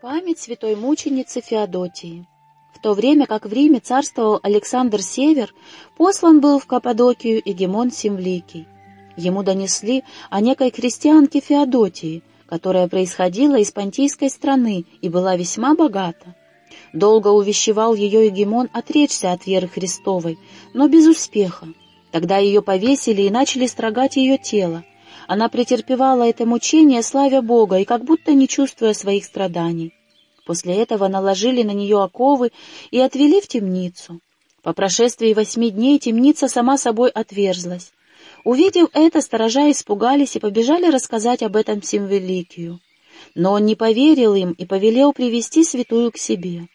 Память святой мученицы Феодотии. В то время как в Риме царствовал Александр Север, послан был в Каппадокию Егемон Симвликий. Ему донесли о некой крестьянке Феодотии, которая происходила из понтийской страны и была весьма богата. Долго увещевал ее Егемон отречься от веры Христовой, но без успеха. Тогда ее повесили и начали строгать ее тело, она претерпевала это мучение, славя Бога, и как будто не чувствуя своих страданий. После этого наложили на нее оковы и отвели в темницу. По прошествии восьми дней темница сама собой отверзлась. Увидев это, сторожа испугались и побежали рассказать об этом Симвеликию. Но он не поверил им и повелел привести святую к себе.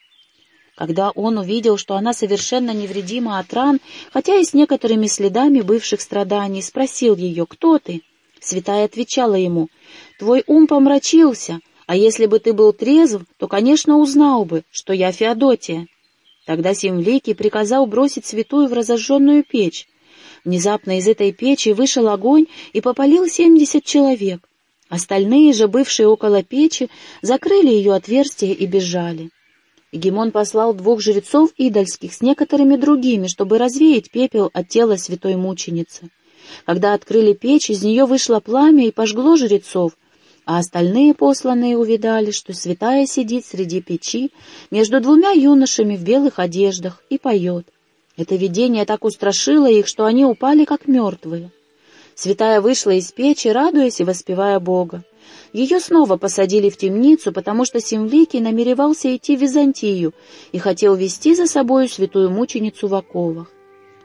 Когда он увидел, что она совершенно невредима от ран, хотя и с некоторыми следами бывших страданий, спросил ее, «Кто ты?» Святая отвечала ему, «Твой ум помрачился, а если бы ты был трезв, то, конечно, узнал бы, что я Феодотия». Тогда Симвликий приказал бросить святую в разожженную печь. Внезапно из этой печи вышел огонь и попалил семьдесят человек. Остальные же, бывшие около печи, закрыли ее отверстие и бежали. Гимон послал двух жрецов идольских с некоторыми другими, чтобы развеять пепел от тела святой мученицы. Когда открыли печь, из нее вышло пламя и пожгло жрецов, а остальные посланные увидали, что святая сидит среди печи между двумя юношами в белых одеждах и поет. Это видение так устрашило их, что они упали как мертвые. Святая вышла из печи, радуясь и воспевая Бога. Ее снова посадили в темницу, потому что Симвликий намеревался идти в Византию и хотел вести за собою святую мученицу в оковах.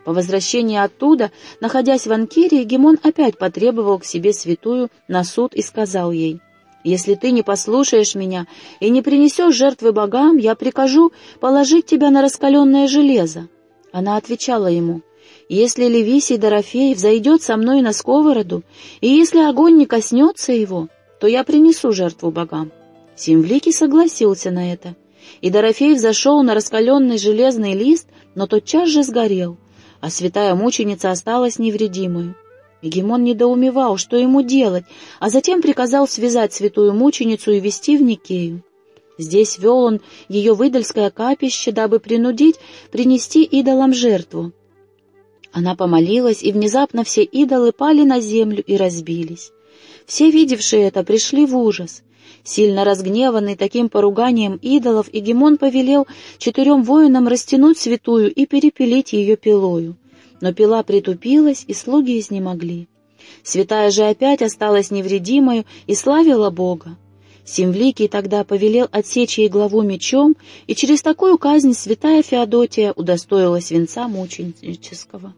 По возвращении оттуда, находясь в Анкире, Гемон опять потребовал к себе святую на суд и сказал ей, «Если ты не послушаешь меня и не принесешь жертвы богам, я прикажу положить тебя на раскаленное железо». Она отвечала ему, «Если Левисий Дорофей взойдет со мной на сковороду, и если огонь не коснется его, то я принесу жертву богам». Симвликий согласился на это, и Дорофей взошел на раскаленный железный лист, но тотчас же сгорел, а святая мученица осталась невредимой. Егемон недоумевал, что ему делать, а затем приказал связать святую мученицу и вести в Никею. Здесь вел он ее в идольское капище, дабы принудить принести идолам жертву. Она помолилась, и внезапно все идолы пали на землю и разбились. Все, видевшие это, пришли в ужас. Сильно разгневанный таким поруганием идолов, Игемон повелел четырем воинам растянуть святую и перепилить ее пилою. Но пила притупилась, и слуги изнемогли. Святая же опять осталась невредимою и славила Бога. Симвликий тогда повелел отсечь ей главу мечом, и через такую казнь святая Феодотия удостоилась венца мученического.